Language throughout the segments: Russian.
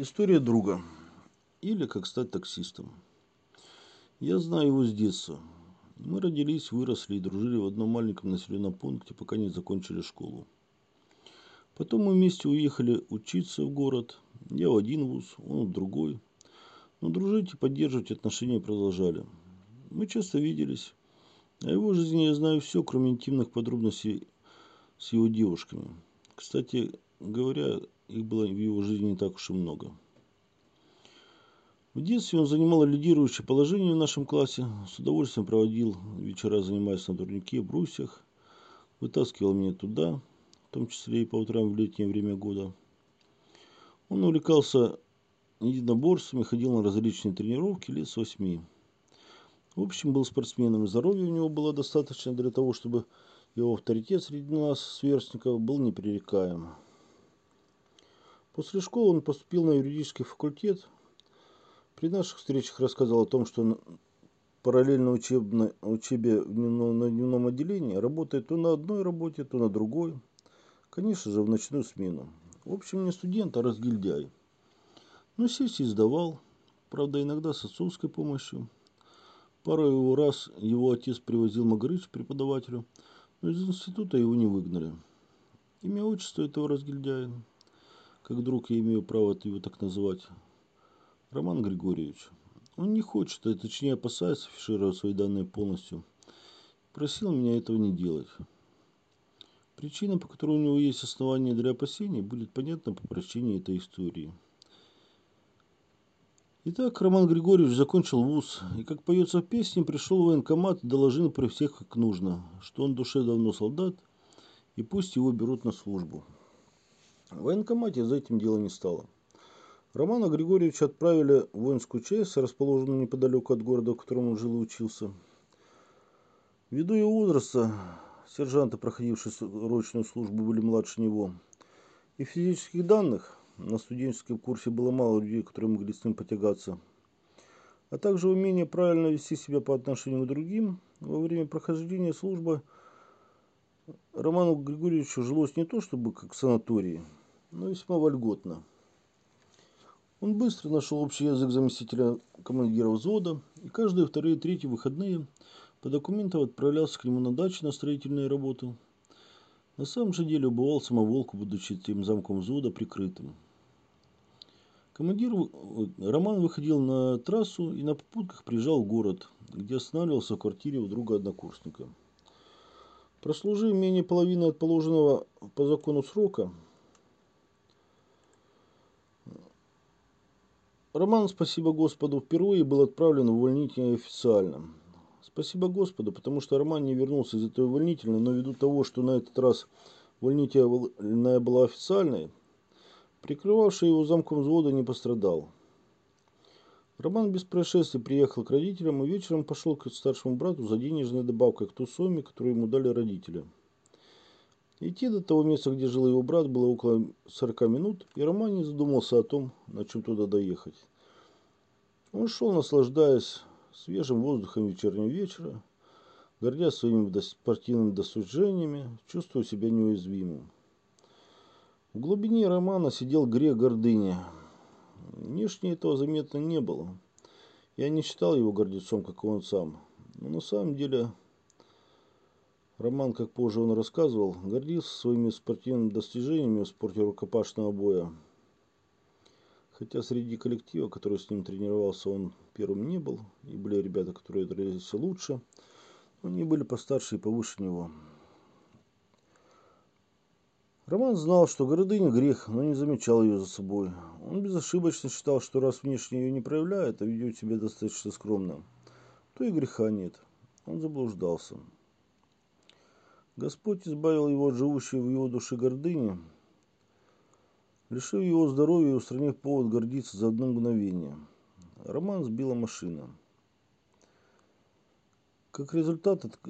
История друга. Или как стать таксистом. Я знаю его с детства. Мы родились, выросли и дружили в одном маленьком населенном пункте, пока не закончили школу. Потом мы вместе уехали учиться в город. Я в один вуз, он в другой. Но дружить и поддерживать отношения продолжали. Мы часто виделись. О его жизни я знаю все, кроме интимных подробностей с его девушками. Кстати говоря, их было в его жизни не так уж и много. В детстве он занимал лидирующее положение в нашем классе, с удовольствием проводил вечера, занимаясь на турнике, брусьях, вытаскивал меня туда, в том числе и по утрам в летнее время года. Он увлекался единоборствами, ходил на различные тренировки лет с восьми. В общем, был спортсменом, и здоровья у него было достаточно для того, чтобы его авторитет среди нас, сверстников, был непререкаем. После школы он поступил на юридический факультет. При наших встречах рассказал о том, что параллельно учебно, учебе в дневном, на дневном отделении работает то на одной работе, то на другой. Конечно же, в ночную смену. В общем, не студент, а разгильдяй. Но сессии сдавал, правда, иногда с отцовской помощью. Пару его раз его отец привозил Магарыч преподавателю, но из института его не выгнали. Имя отчество этого разгильдяя как друг я имею право его так называть, Роман Григорьевич. Он не хочет, а точнее опасается афишировать свои данные полностью. Просил меня этого не делать. Причина, по которой у него есть основания для опасений, будет понятна по прочтении этой истории. Итак, Роман Григорьевич закончил вуз, и, как поется в песне, пришел в военкомат и доложил при всех, как нужно, что он душе давно солдат, и пусть его берут на службу. В военкомате за этим дело не стало. Романа Григорьевича отправили в воинскую часть, расположенную неподалеку от города, в котором он жил и учился. Ввиду его возраста, сержанты, проходившие срочную службу, были младше него. И физических данных на студенческом курсе было мало людей, которые могли с ним потягаться. А также умение правильно вести себя по отношению к другим во время прохождения службы Роману Григорьевичу жилось не то чтобы как в санатории, но весьма вольготно. Он быстро нашел общий язык заместителя командира взвода, и каждые вторые и третьи выходные по документам отправлялся к нему на дачу на строительные работы. На самом же деле убывал самоволку, будучи тем замком взвода прикрытым. Командир Роман выходил на трассу и на попутках приезжал в город, где останавливался в квартире у друга однокурсника. Прослужив менее половины от положенного по закону срока, Роман «Спасибо Господу» впервые был отправлен в увольнительное официально. Спасибо Господу, потому что Роман не вернулся из этой увольнительной, но ввиду того, что на этот раз увольнительная была официальной, прикрывавший его замком взвода не пострадал. Роман без происшествий приехал к родителям и вечером пошел к старшему брату за денежной добавкой к ту сумме, которую ему дали родители. Идти до того места, где жил его брат, было около 40 минут, и Роман не задумался о том, на чем туда доехать. Он шел, наслаждаясь свежим воздухом вечернего вечера, гордясь своими спортивными достижениями, чувствуя себя неуязвимым. В глубине романа сидел грех гордыни. Внешне этого заметно не было. Я не считал его гордецом, как он сам. Но на самом деле Роман, как позже он рассказывал, гордился своими спортивными достижениями в спорте рукопашного боя. Хотя среди коллектива, который с ним тренировался, он первым не был. И были ребята, которые дрались лучше. Но они были постарше и повыше него. Роман знал, что гордыня грех, но не замечал ее за собой. Он безошибочно считал, что раз внешне ее не проявляет, а ведет себя достаточно скромно, то и греха нет. Он заблуждался. Господь избавил его от живущей в его душе гордыни, лишив его здоровья и устранив повод гордиться за одно мгновение. Роман сбила машина. Как результат, от,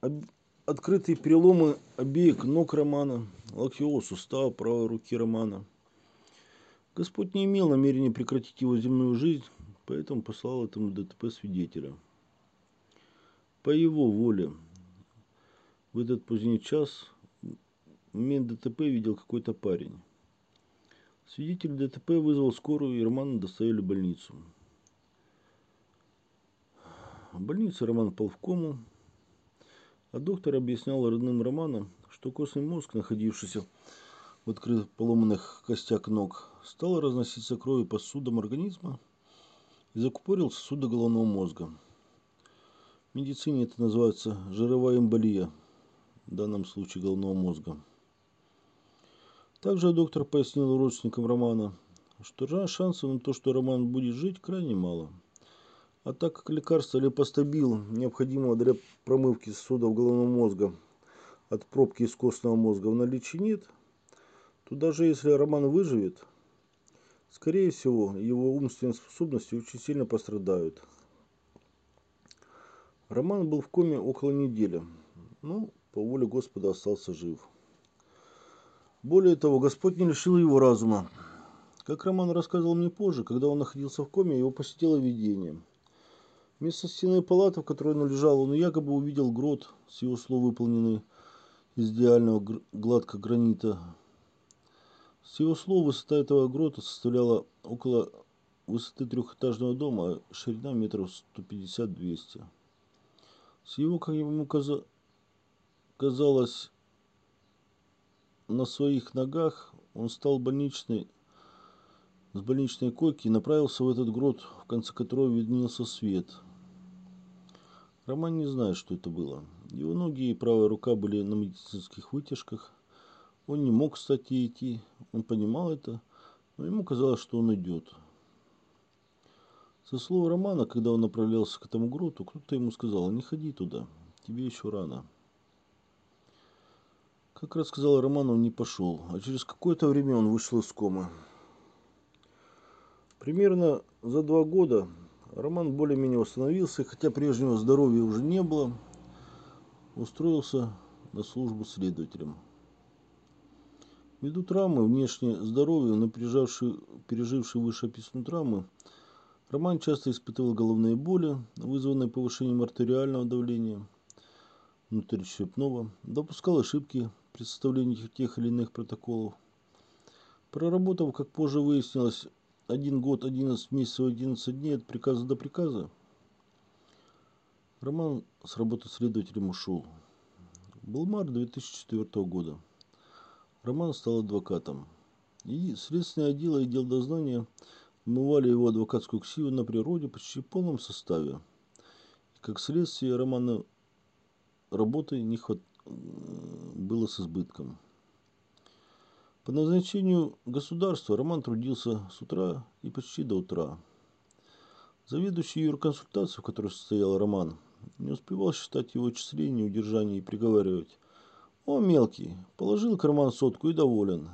об, открытые переломы обеих ног Романа, локтевого сустава правой руки Романа. Господь не имел намерения прекратить его земную жизнь, поэтому послал этому ДТП свидетеля. По его воле в этот поздний час момент ДТП видел какой-то парень. Свидетель ДТП вызвал скорую и Романа доставили в больницу. В больнице Роман пал в кому, а доктор объяснял родным Романа, что костный мозг, находившийся в открытых поломанных костях ног, стал разноситься кровью по сосудам организма и закупорил сосуды головного мозга. В медицине это называется жировая эмболия, в данном случае головного мозга. Также доктор пояснил родственникам Романа, что шансов на то, что Роман будет жить, крайне мало – а так как лекарство лепостабил, необходимого для промывки сосудов головного мозга от пробки из костного мозга в наличии нет, то даже если Роман выживет, скорее всего, его умственные способности очень сильно пострадают. Роман был в коме около недели, но по воле Господа остался жив. Более того, Господь не лишил его разума. Как Роман рассказывал мне позже, когда он находился в коме, его посетило видение – Вместо стены палаты, в которой он лежал, он якобы увидел грот, с его слов выполненный из идеального гладкого гранита. С его слов высота этого грота составляла около высоты трехэтажного дома, ширина метров 150-200. С его, как ему казалось, на своих ногах он стал больничной, с больничной койки и направился в этот грот, в конце которого виднелся свет – Роман не знает, что это было. Его ноги и правая рука были на медицинских вытяжках. Он не мог, кстати, идти. Он понимал это, но ему казалось, что он идет. Со слова Романа, когда он направлялся к этому гроту, кто-то ему сказал, не ходи туда, тебе еще рано. Как рассказал Роман, он не пошел, а через какое-то время он вышел из комы. Примерно за два года Роман более-менее восстановился, хотя прежнего здоровья уже не было. Устроился на службу следователем. Ввиду травмы, внешне здоровья, но переживший, переживший вышеописанную травму, Роман часто испытывал головные боли, вызванные повышением артериального давления внутричерепного, допускал ошибки при тех или иных протоколов. Проработав, как позже выяснилось, один год, 11 месяцев, 11 дней от приказа до приказа, Роман с работы следователем ушел. Был март 2004 года. Роман стал адвокатом. И следственное отдел и отдел дознания вымывали его адвокатскую ксиву на природе почти в полном составе. И как следствие, Романа работы не хват... было с избытком. По назначению государства Роман трудился с утра и почти до утра. Заведующий юрконсультацией, в которой состоял Роман, не успевал считать его числения, удержания и приговаривать. «О, мелкий, положил карман сотку и доволен».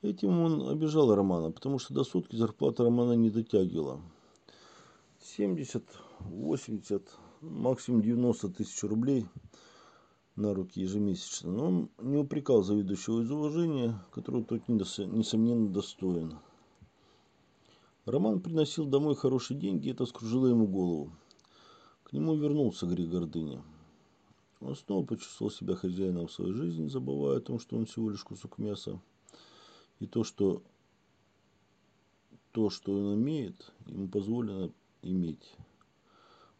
Этим он обижал Романа, потому что до сотки зарплата Романа не дотягивала. 70, 80, максимум 90 тысяч рублей – на руки ежемесячно, но он не упрекал заведующего из уважения, которого тот несомненно достоин. Роман приносил домой хорошие деньги, и это скружило ему голову. К нему вернулся грех гордыни. Он снова почувствовал себя хозяином своей жизни, забывая о том, что он всего лишь кусок мяса. И то, что то, что он имеет, ему позволено иметь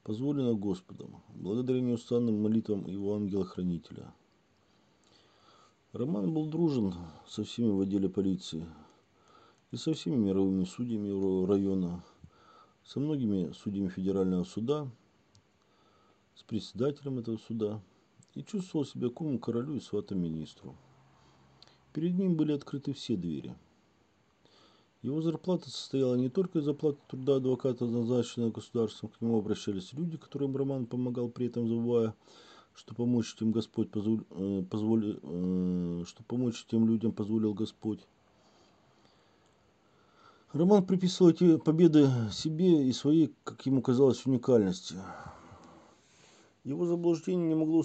позволено Господом, благодаря неустанным молитвам его ангела-хранителя. Роман был дружен со всеми в отделе полиции и со всеми мировыми судьями района, со многими судьями федерального суда, с председателем этого суда и чувствовал себя кумом королю и сватом министру. Перед ним были открыты все двери – его зарплата состояла не только из оплаты труда адвоката, назначенного государством, к нему обращались люди, которым Роман помогал, при этом забывая, что помочь тем Господь позволил, э, позволил э, что помочь тем людям позволил Господь. Роман приписывал эти победы себе и своей, как ему казалось, уникальности. Его заблуждение не могло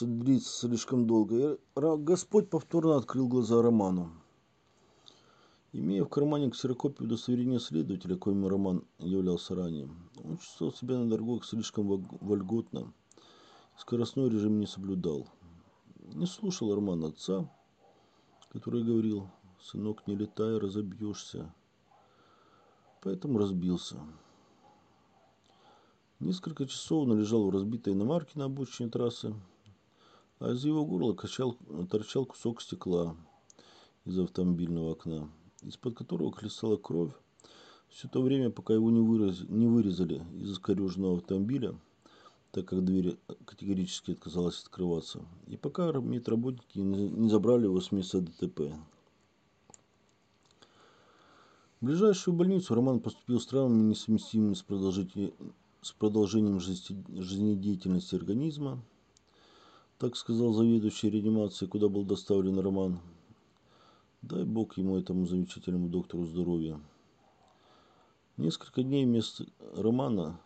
длиться слишком долго. И Господь повторно открыл глаза Роману. Имея в кармане ксерокопию удостоверения следователя, коим Роман являлся ранее, он чувствовал себя на дорогах слишком вольготно, скоростной режим не соблюдал. Не слушал Роман отца, который говорил, Сынок, не летай, разобьешься. Поэтому разбился. Несколько часов он лежал в разбитой иномарке на обочине трассы, а из его горла качал, торчал кусок стекла из автомобильного окна, из-под которого хлестала кровь. Все то время, пока его не, выраз, не вырезали из искореженного автомобиля, так как дверь категорически отказалась открываться, и пока медработники не забрали его с места ДТП. В ближайшую больницу Роман поступил с травмами, несовместимыми с, с продолжением жизнедеятельности организма, так сказал заведующий реанимацией, куда был доставлен Роман. Дай бог ему, этому замечательному доктору здоровья. Несколько дней вместо Романа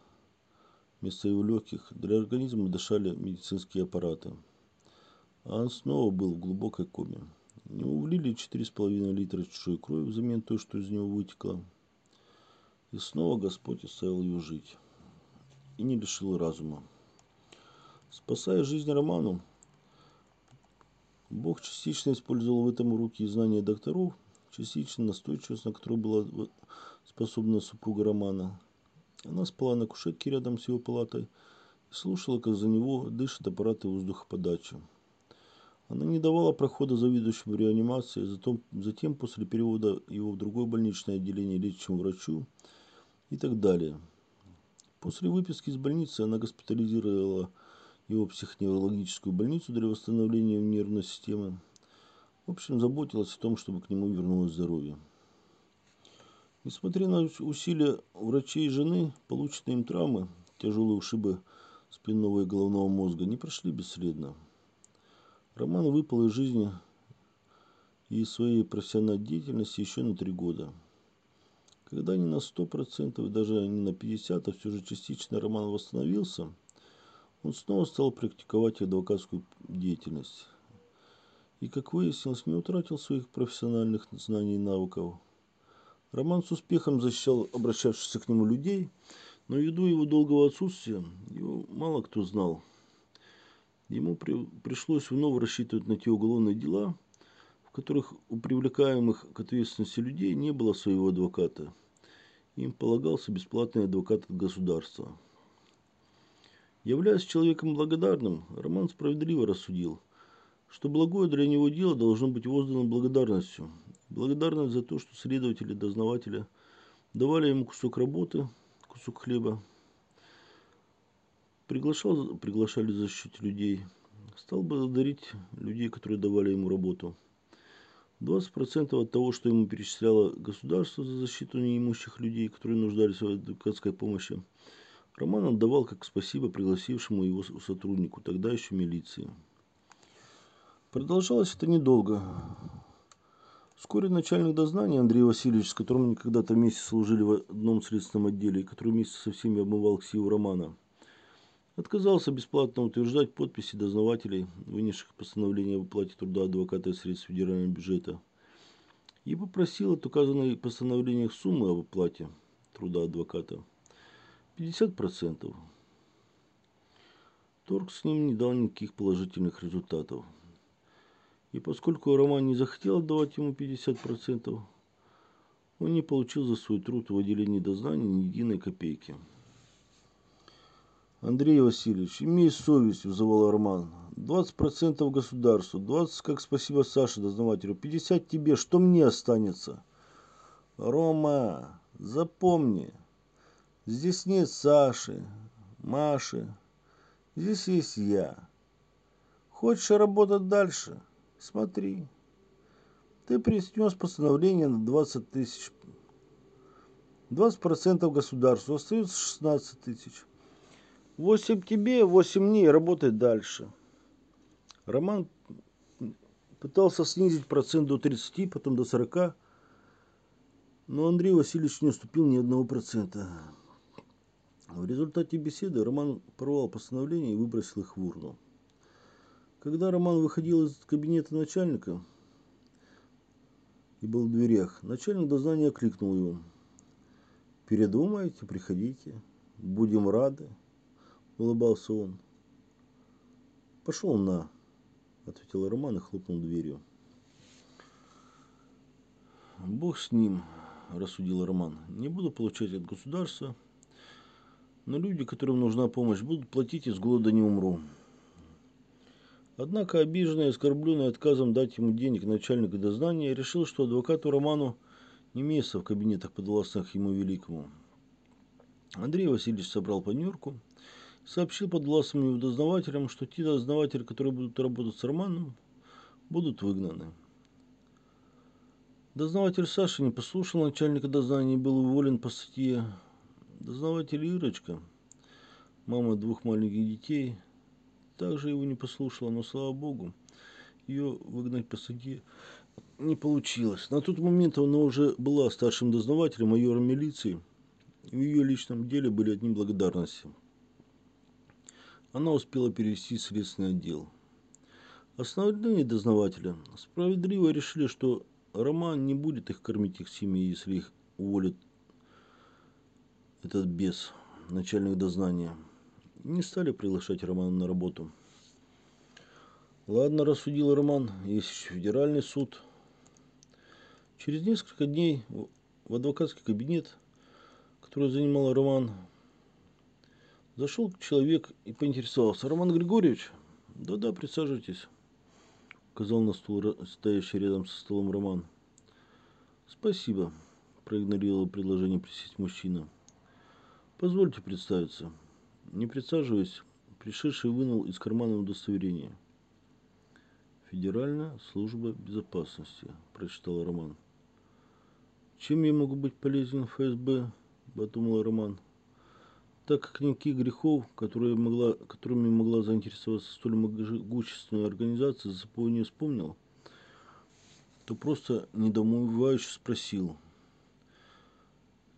Вместо его легких для организма дышали медицинские аппараты. А он снова был в глубокой коме. Ему влили 4,5 литра чужой крови взамен той, что из него вытекло. И снова Господь оставил его жить. И не лишил разума. Спасая жизнь Роману, Бог частично использовал в этом и знания докторов, частично настойчивость, на которую была способна супруга Романа, она спала на кушетке рядом с его палатой и слушала, как за него дышат аппараты воздухоподачи. Она не давала прохода заведующему реанимации, затем, затем после перевода его в другое больничное отделение лечащему врачу и так далее. После выписки из больницы она госпитализировала его психоневрологическую больницу для восстановления нервной системы. В общем, заботилась о том, чтобы к нему вернулось здоровье. Несмотря на усилия врачей и жены, полученные им травмы, тяжелые ушибы спинного и головного мозга, не прошли бесследно. Роман выпал из жизни и своей профессиональной деятельности еще на три года. Когда не на 100% и даже не на 50%, а все же частично Роман восстановился, он снова стал практиковать адвокатскую деятельность. И, как выяснилось, не утратил своих профессиональных знаний и навыков – Роман с успехом защищал обращавшихся к нему людей, но ввиду его долгого отсутствия его мало кто знал. Ему при, пришлось вновь рассчитывать на те уголовные дела, в которых у привлекаемых к ответственности людей не было своего адвоката. Им полагался бесплатный адвокат от государства. Являясь человеком благодарным, Роман справедливо рассудил, что благое для него дело должно быть воздано благодарностью, Благодарность за то, что следователи, дознаватели давали ему кусок работы, кусок хлеба, приглашал, приглашали защитить людей, стал благодарить людей, которые давали ему работу. 20% от того, что ему перечисляло государство за защиту неимущих людей, которые нуждались в адвокатской помощи, Роман отдавал как спасибо пригласившему его сотруднику, тогда еще милиции. Продолжалось это недолго. Вскоре начальник дознания Андрей Васильевич, с которым они когда-то вместе служили в одном следственном отделе, и который вместе со всеми обмывал ксиву Романа, отказался бесплатно утверждать подписи дознавателей, вынесших постановление об оплате труда адвоката из средств федерального бюджета, и попросил от указанной постановлениях суммы об оплате труда адвоката 50%. Торг с ним не дал никаких положительных результатов. И поскольку Роман не захотел отдавать ему 50%, он не получил за свой труд в отделении дознания ни единой копейки. Андрей Васильевич, имей совесть, вызывал Роман. 20% государству, 20 как спасибо Саше дознавателю, 50 тебе, что мне останется? Рома, запомни, здесь нет Саши, Маши, здесь есть я. Хочешь работать дальше? Смотри, ты принес постановление на 20 тысяч. 20% государству, остается 16 тысяч. 8 тебе, 8 мне, работай дальше. Роман пытался снизить процент до 30, потом до 40, но Андрей Васильевич не уступил ни одного процента. В результате беседы Роман порвал постановление и выбросил их в урну. Когда Роман выходил из кабинета начальника и был в дверях, начальник дознания окликнул его. «Передумаете? Приходите. Будем рады», – улыбался он. «Пошел на», – ответил Роман и хлопнул дверью. Бог с ним, рассудил Роман. Не буду получать от государства, но люди, которым нужна помощь, будут платить и с голода не умру. Однако обиженный и оскорбленный отказом дать ему денег начальник дознания решил, что адвокату Роману не место в кабинетах подвластных ему великому. Андрей Васильевич собрал планерку, сообщил подвластным его дознавателям, что те дознаватели, которые будут работать с Романом, будут выгнаны. Дознаватель Саша не послушал начальника дознания и был уволен по статье. Дознаватель Ирочка, мама двух маленьких детей, также его не послушала, но, слава богу, ее выгнать по статье не получилось. На тот момент она уже была старшим дознавателем, майором милиции. В ее личном деле были одни благодарности. Она успела перевести следственный отдел. Основные дознаватели справедливо решили, что Роман не будет их кормить их семьи, если их уволит этот бес, начальник дознания не стали приглашать Романа на работу. Ладно, рассудил Роман, есть федеральный суд. Через несколько дней в адвокатский кабинет, который занимал Роман, зашел человек и поинтересовался. Роман Григорьевич? Да-да, присаживайтесь, указал на стул, стоящий рядом со столом Роман. Спасибо, проигнорировал предложение присесть мужчина. Позвольте представиться. Не присаживаясь, пришедший вынул из кармана удостоверение. Федеральная служба безопасности, прочитал Роман. Чем я могу быть полезен ФСБ, подумал Роман. Так как никаких грехов, которые могла, которыми могла заинтересоваться столь могущественная организация, за собой не вспомнил, то просто недоумевающе спросил –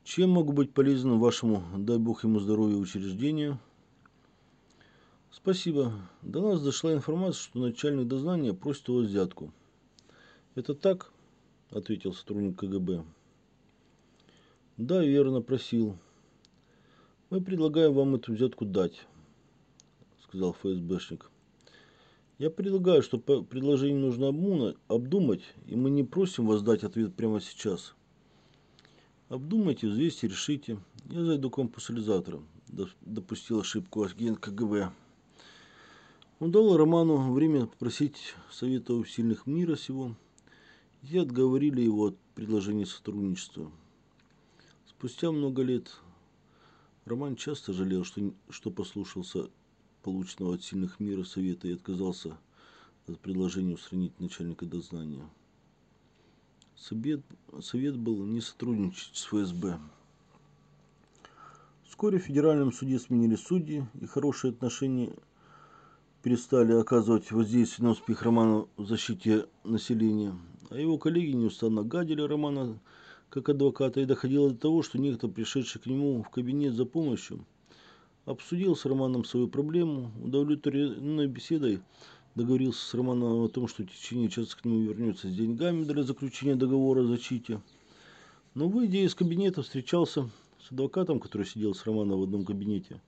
чем могу быть полезен вашему, дай бог ему здоровья, учреждению? Спасибо. До нас дошла информация, что начальник дознания просит вас взятку. Это так? Ответил сотрудник КГБ. Да, верно, просил. Мы предлагаем вам эту взятку дать, сказал ФСБшник. Я предлагаю, что предложение нужно обдумать, и мы не просим вас дать ответ прямо сейчас. Обдумайте, взвесьте, решите. Я зайду к вам послезавтра. Допустил ошибку агент КГБ. Он дал Роману время попросить совета у сильных мира сего. И отговорили его от предложения сотрудничества. Спустя много лет Роман часто жалел, что, что послушался полученного от сильных мира совета и отказался от предложения устранить начальника дознания. Совет, совет был не сотрудничать с ФСБ. Вскоре в федеральном суде сменили судьи, и хорошие отношения перестали оказывать воздействие на успех Романа в защите населения. А его коллеги неустанно гадили Романа как адвоката, и доходило до того, что некто, пришедший к нему в кабинет за помощью, обсудил с Романом свою проблему, удовлетворенной беседой договорился с Романом о том, что в течение часа к нему вернется с деньгами для заключения договора о защите. Но, выйдя из кабинета, встречался с адвокатом, который сидел с Романом в одном кабинете.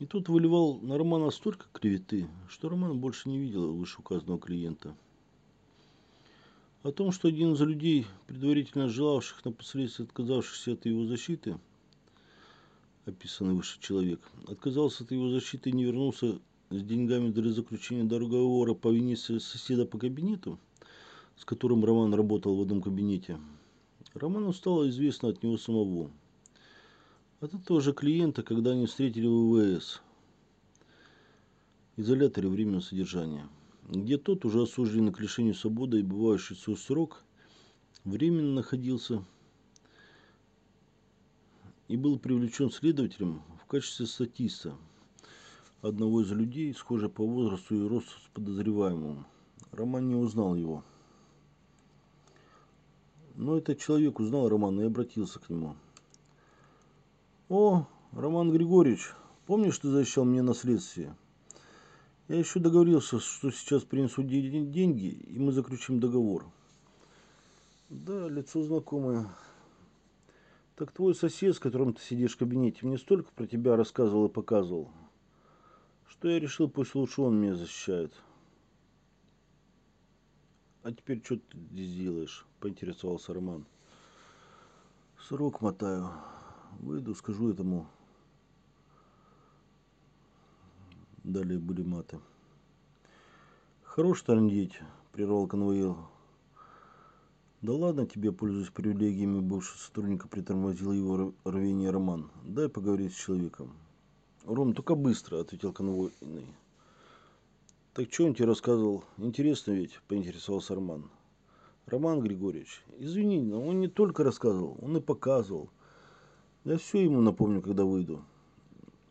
И тут выливал на Романа столько клеветы, что Роман больше не видел вышеуказанного клиента. О том, что один из людей, предварительно желавших непосредственно отказавшихся от его защиты, описанный выше человек, отказался от его защиты и не вернулся с деньгами для заключения договора по вине соседа по кабинету, с которым Роман работал в одном кабинете, Роману стало известно от него самого. От этого же клиента, когда они встретили в ВВС, изоляторе временного содержания, где тот, уже осужденный к лишению свободы и бывающий свой срок, временно находился и был привлечен следователем в качестве статиста – одного из людей, схожего по возрасту и росту с подозреваемым. Роман не узнал его. Но этот человек узнал Романа и обратился к нему. «О, Роман Григорьевич, помнишь, ты защищал мне наследствие? Я еще договорился, что сейчас принесут деньги, и мы заключим договор». «Да, лицо знакомое. Так твой сосед, с которым ты сидишь в кабинете, мне столько про тебя рассказывал и показывал что я решил, пусть лучше он меня защищает. А теперь что ты здесь делаешь? Поинтересовался Роман. Срок мотаю. Выйду, скажу этому. Далее были маты. Хорош трындеть, прервал конвоир. Да ладно тебе, пользуясь привилегиями бывшего сотрудника, притормозил его рвение Роман. Дай поговорить с человеком. Ром, только быстро, ответил конвойный. Так что он тебе рассказывал? Интересно ведь, поинтересовался Роман. Роман Григорьевич, извини, но он не только рассказывал, он и показывал. Я все ему напомню, когда выйду.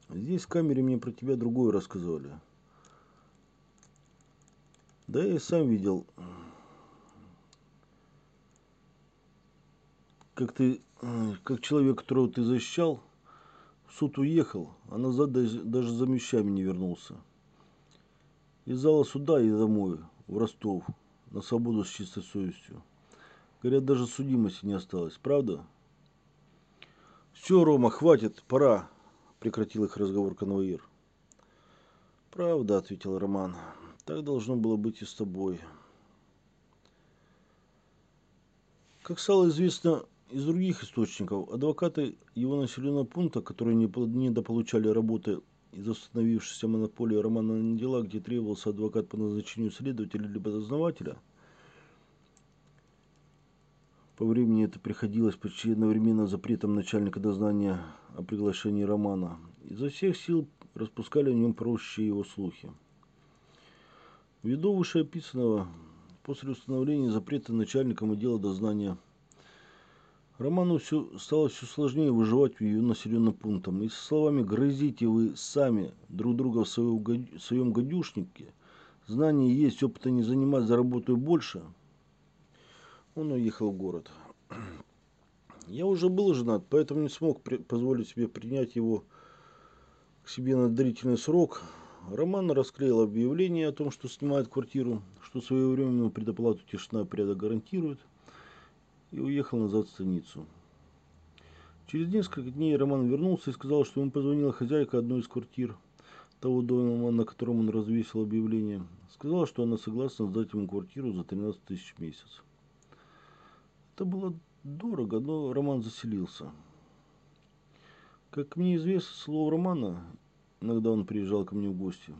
Здесь в камере мне про тебя другое рассказывали. Да я и сам видел, как ты, как человек, которого ты защищал, суд уехал, а назад даже, за вещами не вернулся. Из зала суда и домой, в Ростов, на свободу с чистой совестью. Говорят, даже судимости не осталось, правда? Все, Рома, хватит, пора, прекратил их разговор конвоир. Правда, ответил Роман. Так должно было быть и с тобой. Как стало известно из других источников, адвокаты его населенного пункта, которые недополучали работы из установившейся монополии романа на дела, где требовался адвокат по назначению следователя либо дознавателя, по времени это приходилось почти одновременно запретом начальника дознания о приглашении Романа. Изо всех сил распускали о нем прочие его слухи. Ввиду вышеописанного, после установления запрета начальником отдела дознания, Роману все, стало все сложнее выживать в ее населенном пунктом. И со словами «грызите вы сами друг друга в своем, в своем гадюшнике», знания есть, опыта не занимать, заработаю больше, он уехал в город. Я уже был женат, поэтому не смог позволить себе принять его к себе на длительный срок, Роман расклеил объявление о том, что снимает квартиру, что своевременную предоплату тишина и порядок гарантирует, и уехал назад в станицу. Через несколько дней Роман вернулся и сказал, что ему позвонила хозяйка одной из квартир того дома, на котором он развесил объявление. Сказала, что она согласна сдать ему квартиру за 13 тысяч в месяц. Это было дорого, но Роман заселился. Как мне известно, слово Романа Иногда он приезжал ко мне в гости.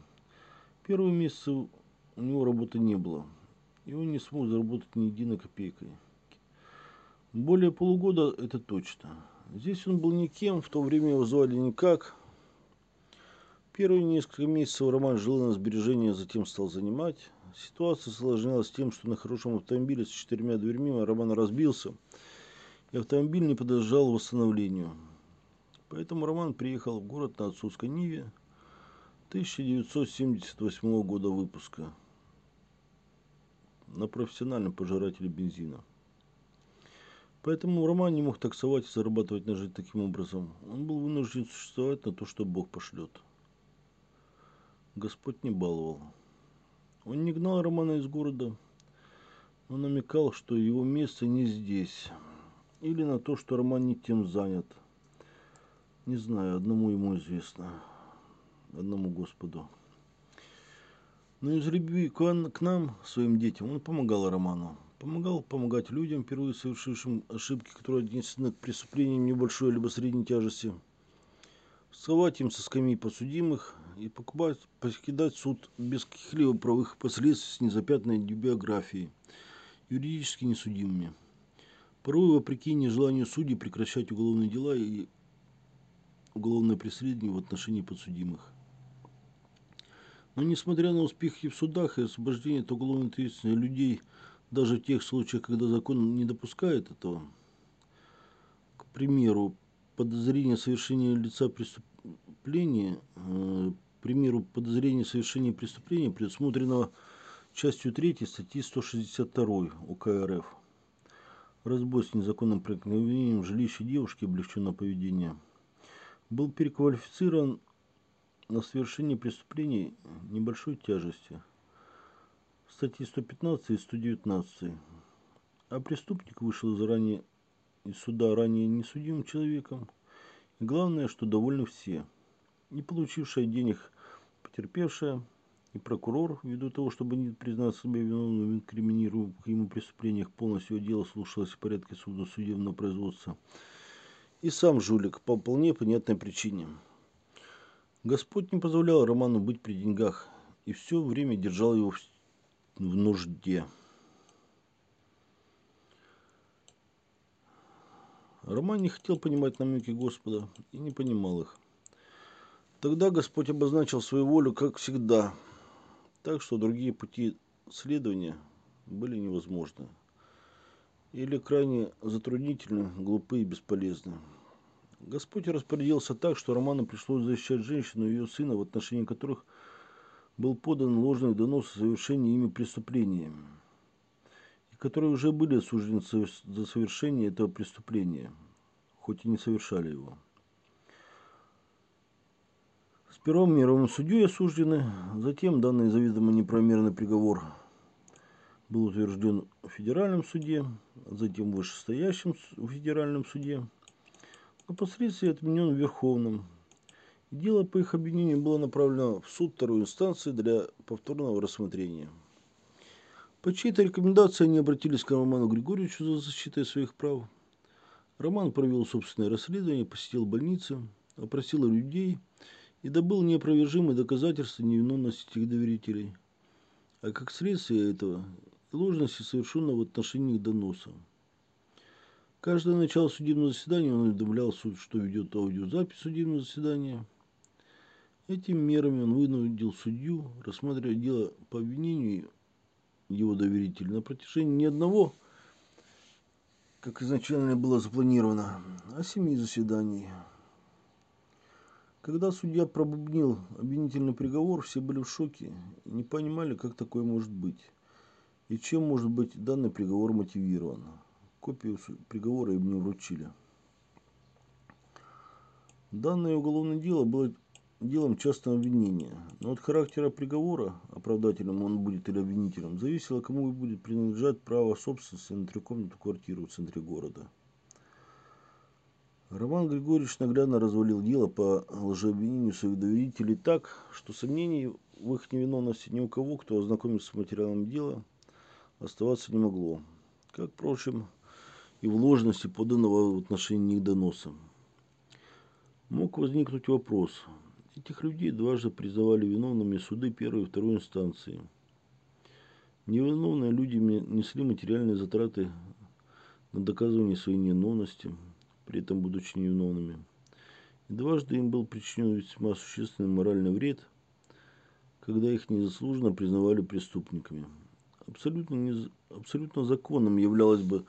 Первые месяцы у него работы не было, и он не смог заработать ни единой копейкой. Более полугода это точно. Здесь он был никем, в то время его звали никак. Первые несколько месяцев Роман жил на сбережения, затем стал занимать. Ситуация осложнялась тем, что на хорошем автомобиле с четырьмя дверьми Роман разбился, и автомобиль не подлежал восстановлению. Поэтому Роман приехал в город на отцовской Ниве 1978 года выпуска на профессиональном пожирателе бензина. Поэтому Роман не мог таксовать и зарабатывать на жизнь таким образом. Он был вынужден существовать на то, что Бог пошлет. Господь не баловал. Он не гнал Романа из города, но намекал, что его место не здесь. Или на то, что Роман не тем занят – не знаю, одному ему известно, одному Господу. Но из любви к нам, своим детям, он помогал Роману. Помогал помогать людям, впервые совершившим ошибки, которые отнесены к преступлениям небольшой либо средней тяжести. Вставать им со скамьи подсудимых и покупать, покидать суд без каких-либо правовых последствий с незапятнанной биографией, юридически несудимыми. Порой, вопреки нежеланию судей прекращать уголовные дела и уголовное преследование в отношении подсудимых. Но несмотря на успехи в судах и освобождение от уголовной ответственности людей, даже в тех случаях, когда закон не допускает этого, к примеру, подозрение совершения лица преступления, э, к примеру, подозрение совершения преступления, предусмотренного частью 3 статьи 162 УК РФ. Разбой с незаконным проникновением в жилище девушки облегченного поведения – был переквалифицирован на совершение преступлений небольшой тяжести. Статьи 115 и 119. А преступник вышел из, ранее, из суда ранее несудимым человеком. И главное, что довольны все. Не получившая денег потерпевшая, и прокурор, ввиду того, чтобы не признать себя виновным в инкриминируемых ему преступлениях, полностью дело слушалось в порядке суда судебного производства, и сам жулик по вполне понятной причине. Господь не позволял Роману быть при деньгах и все время держал его в, в нужде. Роман не хотел понимать намеки Господа и не понимал их. Тогда Господь обозначил свою волю, как всегда, так что другие пути следования были невозможны или крайне затруднительны, глупы и бесполезны. Господь распорядился так, что Роману пришлось защищать женщину и ее сына, в отношении которых был подан ложный донос о совершении ими преступления, и которые уже были осуждены за совершение этого преступления, хоть и не совершали его. Сперва мировым судьей осуждены, затем данный заведомо неправомерный приговор был утвержден в федеральном суде, затем в вышестоящем федеральном суде, а впоследствии отменен в Верховном. Дело по их обвинению было направлено в суд второй инстанции для повторного рассмотрения. По чьей-то рекомендации они обратились к Роману Григорьевичу за защитой своих прав. Роман провел собственное расследование, посетил больницы, опросил людей и добыл неопровержимые доказательства невиновности этих доверителей, а как следствие этого ложности совершенного в отношении доноса. Каждое начало судебного заседания он уведомлял суд, что ведет аудиозапись судебного заседания. Этими мерами он вынудил судью рассматривать дело по обвинению его доверителя на протяжении не одного, как изначально было запланировано, а семи заседаний. Когда судья пробубнил обвинительный приговор, все были в шоке и не понимали, как такое может быть и чем может быть данный приговор мотивирован. Копию приговора им не вручили. Данное уголовное дело было делом частного обвинения, но от характера приговора, оправдательным он будет или обвинителем, зависело, кому будет принадлежать право собственности на трехкомнатную квартиру в центре города. Роман Григорьевич наглядно развалил дело по лжеобвинению своих доверителей так, что сомнений в их невиновности ни у кого, кто ознакомится с материалом дела, оставаться не могло. Как, впрочем, и в ложности поданного в отношении них доноса. Мог возникнуть вопрос. Этих людей дважды признавали виновными суды первой и второй инстанции. Невиновные люди несли материальные затраты на доказывание своей невиновности, при этом будучи невиновными. И дважды им был причинен весьма существенный моральный вред, когда их незаслуженно признавали преступниками. Абсолютно, не, абсолютно законным являлось бы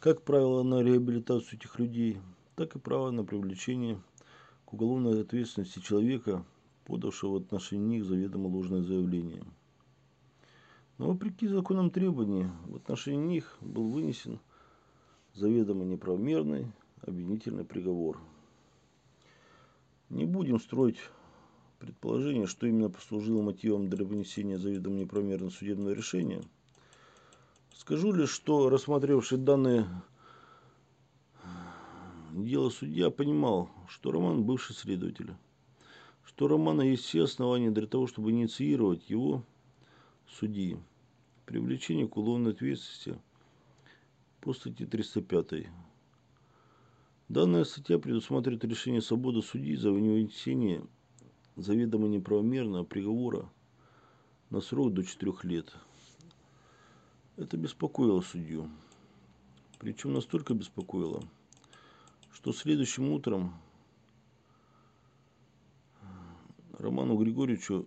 как правило на реабилитацию этих людей, так и право на привлечение уголовной ответственности человека, подавшего в отношении них заведомо ложное заявление. Но вопреки законам требований, в отношении них был вынесен заведомо неправомерный обвинительный приговор. Не будем строить предположение, что именно послужило мотивом для вынесения заведомо неправомерного судебного решения – Скажу лишь, что рассматривавший данное дело судья понимал, что Роман бывший следователь, что Романа есть все основания для того, чтобы инициировать его судьи. Привлечение к уголовной ответственности по статье 305. Данная статья предусматривает решение свободы судьи за вынесение заведомо неправомерного приговора на срок до 4 лет. Это беспокоило судью. Причем настолько беспокоило, что следующим утром Роману Григорьевичу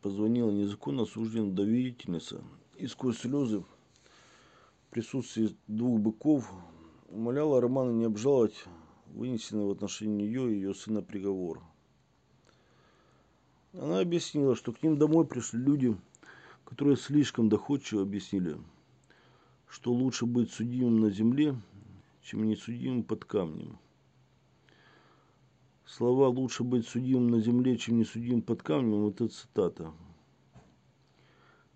позвонила незаконно осужденная доверительница и сквозь слезы в присутствии двух быков умоляла Романа не обжаловать вынесенный в отношении нее и ее сына приговор. Она объяснила, что к ним домой пришли люди, которые слишком доходчиво объяснили, что лучше быть судимым на земле, чем не судимым под камнем. Слова «лучше быть судимым на земле, чем не судимым под камнем» – это цитата.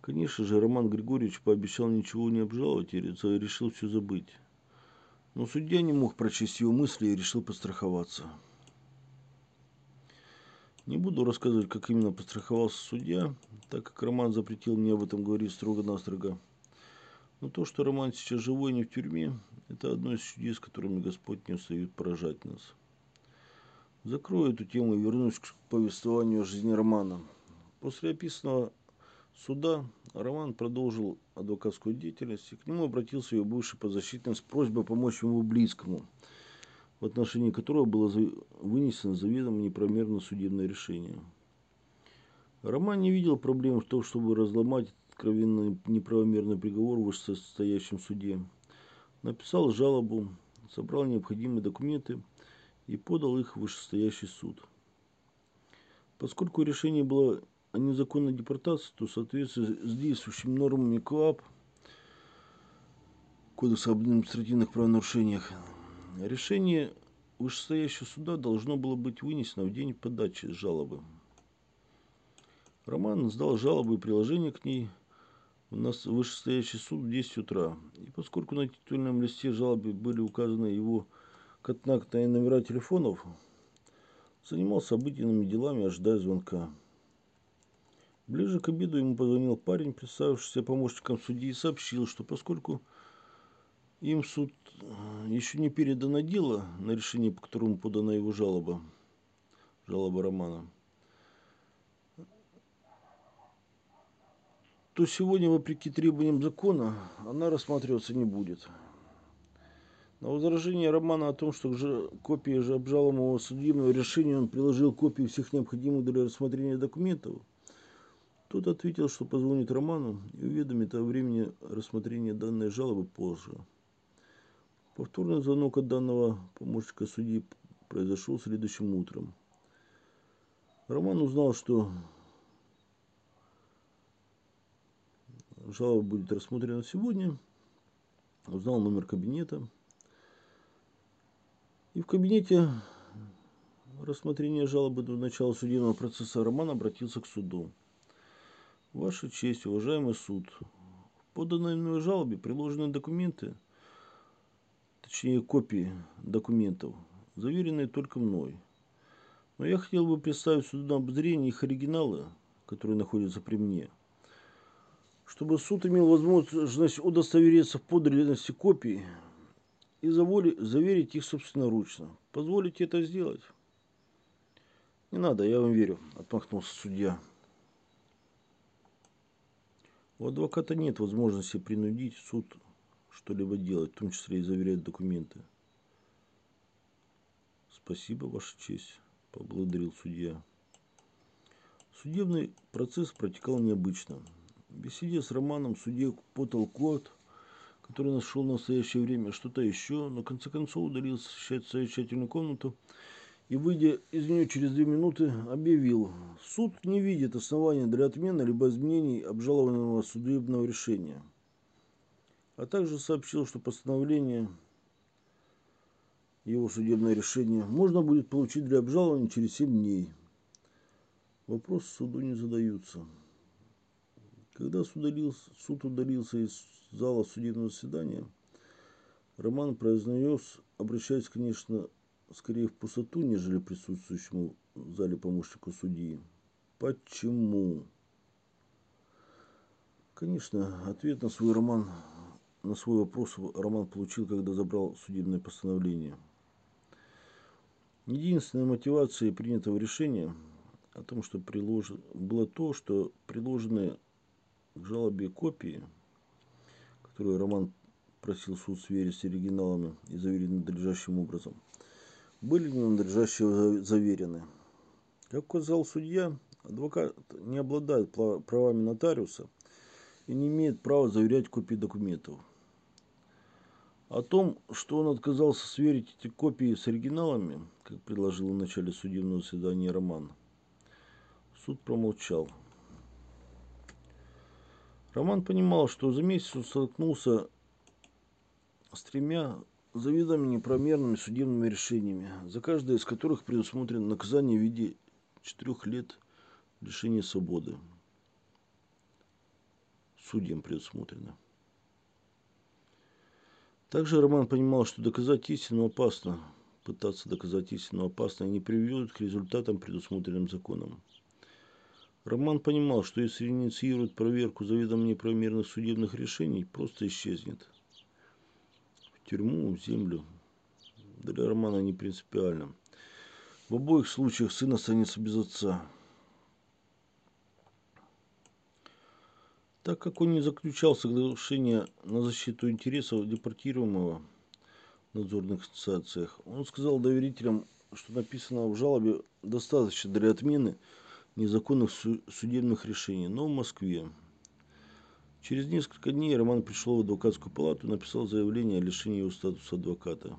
Конечно же, Роман Григорьевич пообещал ничего не обжаловать и решил все забыть. Но судья не мог прочесть его мысли и решил постраховаться. Не буду рассказывать, как именно постраховался судья, так как Роман запретил мне об этом говорить строго-настрого. Но то, что Роман сейчас живой не в тюрьме, это одно из чудес, которыми Господь не устает поражать нас. Закрою эту тему и вернусь к повествованию о жизни Романа. После описанного суда Роман продолжил адвокатскую деятельность, и к нему обратился его бывший подзащитный с просьбой помочь ему близкому, в отношении которого было вынесено заведомо неправомерно судебное решение. Роман не видел проблем в том, чтобы разломать откровенно неправомерный приговор в вышестоящем суде. Написал жалобу, собрал необходимые документы и подал их в вышестоящий суд. Поскольку решение было о незаконной депортации, то в соответствии с действующими нормами КОАП, Кодекса об административных правонарушениях, решение вышестоящего суда должно было быть вынесено в день подачи жалобы. Роман сдал жалобу и приложение к ней у нас вышестоящий суд в 10 утра. И поскольку на титульном листе жалобы были указаны его контактные номера телефонов, занимался обыденными делами, ожидая звонка. Ближе к обеду ему позвонил парень, представившийся помощником судьи, и сообщил, что поскольку им суд э, еще не передано дело, на решение по которому подана его жалоба, жалоба Романа, то сегодня, вопреки требованиям закона, она рассматриваться не будет. На возражение Романа о том, что к копии же обжалованного судебного решения он приложил копии всех необходимых для рассмотрения документов, тот ответил, что позвонит Роману и уведомит о времени рассмотрения данной жалобы позже. Повторный звонок от данного помощника судьи произошел следующим утром. Роман узнал, что жалоба будет рассмотрена сегодня, узнал номер кабинета. И в кабинете рассмотрения жалобы до начала судебного процесса Роман обратился к суду. Ваша честь, уважаемый суд, в поданной мной жалобе приложены документы, точнее копии документов, заверенные только мной. Но я хотел бы представить суду на обозрение их оригиналы, которые находятся при мне – чтобы суд имел возможность удостовериться в подлинности копий и заверить их собственноручно. Позволите это сделать? Не надо, я вам верю, отмахнулся судья. У адвоката нет возможности принудить суд что-либо делать, в том числе и заверять документы. Спасибо, Ваша честь, поблагодарил судья. Судебный процесс протекал необычно. Беседе с Романом судья потал код, который нашел в настоящее время что-то еще, но в конце концов удалился в совещательную комнату и, выйдя из нее через две минуты, объявил, суд не видит основания для отмены либо изменений обжалованного судебного решения, а также сообщил, что постановление его судебное решение можно будет получить для обжалования через 7 дней. Вопрос суду не задаются. Когда суд удалился, суд удалился из зала судебного заседания, Роман произнес, обращаясь, конечно, скорее в пустоту, нежели присутствующему в зале помощнику судьи. Почему? Конечно, ответ на свой роман, на свой вопрос Роман получил, когда забрал судебное постановление. Единственной мотивацией принятого решения о том, что прилож... было то, что приложенные к жалобе копии, которую Роман просил суд сверить с оригиналами и заверить надлежащим образом, были не надлежащие заверены. Как указал судья, адвокат не обладает правами нотариуса и не имеет права заверять копии документов. О том, что он отказался сверить эти копии с оригиналами, как предложил в начале судебного заседания Роман, суд промолчал. Роман понимал, что за месяц он столкнулся с тремя заведомо неправомерными судебными решениями, за каждое из которых предусмотрено наказание в виде четырех лет лишения свободы. Судьям предусмотрено. Также Роман понимал, что доказать истину опасно, пытаться доказать истину опасно и не приведет к результатам, предусмотренным законом. Роман понимал, что если инициирует проверку заведомо неправомерных судебных решений, просто исчезнет. В тюрьму, в землю. Для Романа не принципиально. В обоих случаях сын останется без отца. Так как он не заключал соглашение на защиту интересов депортируемого в надзорных инстанциях, он сказал доверителям, что написано в жалобе достаточно для отмены незаконных судебных решений, но в Москве. Через несколько дней Роман пришел в адвокатскую палату и написал заявление о лишении его статуса адвоката.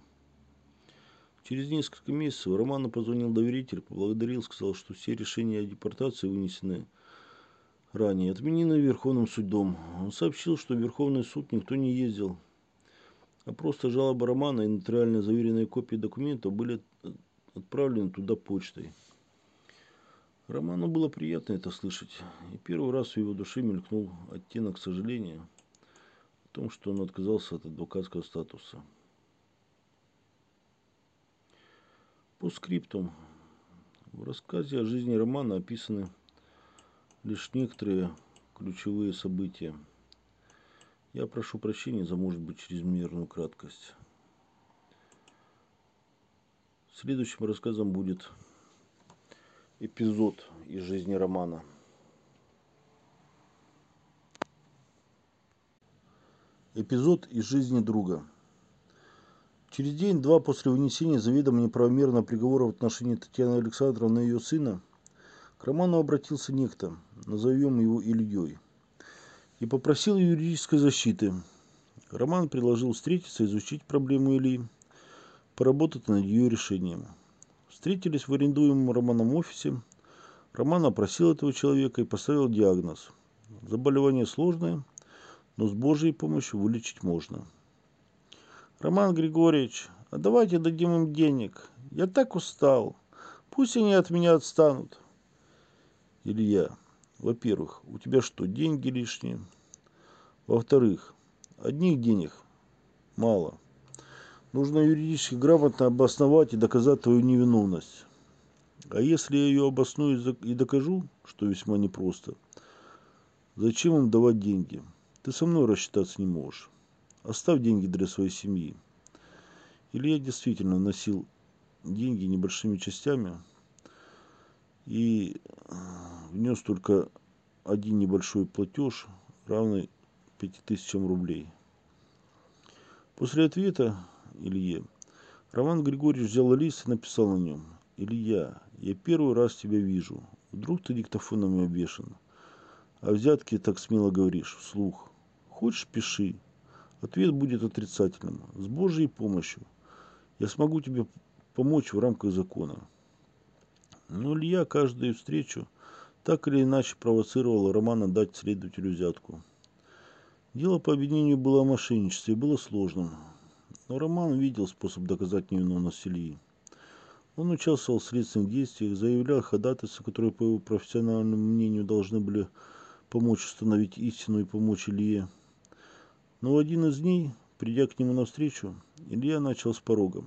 Через несколько месяцев Роману позвонил доверитель, поблагодарил, сказал, что все решения о депортации вынесены ранее, отменены Верховным судом. Он сообщил, что в Верховный суд никто не ездил, а просто жалоба Романа и нотариально заверенные копии документов были отправлены туда почтой. Роману было приятно это слышать, и первый раз в его душе мелькнул оттенок сожаления о том, что он отказался от адвокатского статуса. По скриптум. В рассказе о жизни романа описаны лишь некоторые ключевые события. Я прошу прощения за, может быть, чрезмерную краткость. Следующим рассказом будет эпизод из жизни романа. Эпизод из жизни друга. Через день-два после вынесения заведомо неправомерного приговора в отношении Татьяны Александровны и ее сына к Роману обратился некто, назовем его Ильей, и попросил юридической защиты. Роман предложил встретиться, изучить проблему Ильи, поработать над ее решением. Встретились в арендуемом Романом офисе. Роман опросил этого человека и поставил диагноз. Заболевание сложное, но с Божьей помощью вылечить можно. Роман Григорьевич, а давайте дадим им денег. Я так устал. Пусть они от меня отстанут. Илья, во-первых, у тебя что, деньги лишние? Во-вторых, одних денег мало. Нужно юридически грамотно обосновать и доказать твою невиновность. А если я ее обосную и докажу, что весьма непросто, зачем им давать деньги? Ты со мной рассчитаться не можешь. Оставь деньги для своей семьи. Или я действительно носил деньги небольшими частями и внес только один небольшой платеж, равный 5000 рублей. После ответа Илье. Роман Григорьевич взял лист и написал на нем. Илья, я первый раз тебя вижу. Вдруг ты диктофоном обвешан. А взятки так смело говоришь, вслух. Хочешь, пиши. Ответ будет отрицательным. С Божьей помощью. Я смогу тебе помочь в рамках закона. Но Илья каждую встречу так или иначе провоцировал Романа дать следователю взятку. Дело по обвинению было о мошенничестве и было сложным. Но Роман видел способ доказать невиновность Ильи. Он участвовал в следственных действиях, заявлял ходатайства, которые, по его профессиональному мнению, должны были помочь установить истину и помочь Илье. Но в один из дней, придя к нему навстречу, Илья начал с порога.